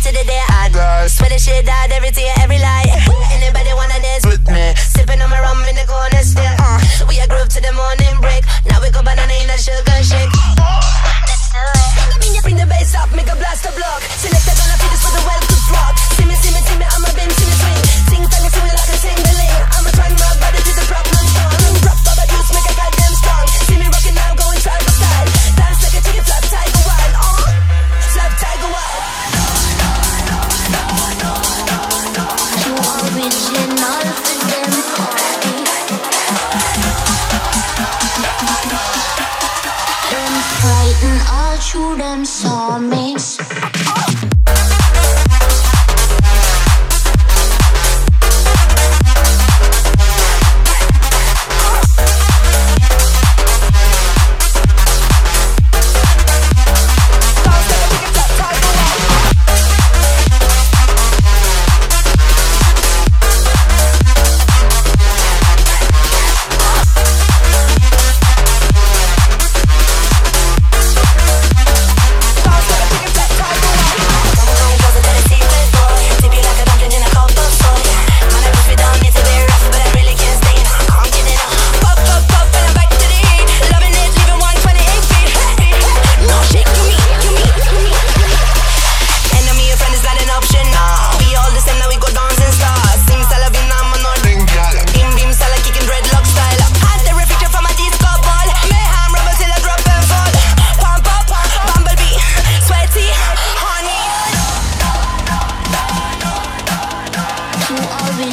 right to the day I die. Swear the shit died every tear, every lie. Anybody wanna dance with me? Sipping on my rum in the corner still. Uh. I'll chew them sawmills.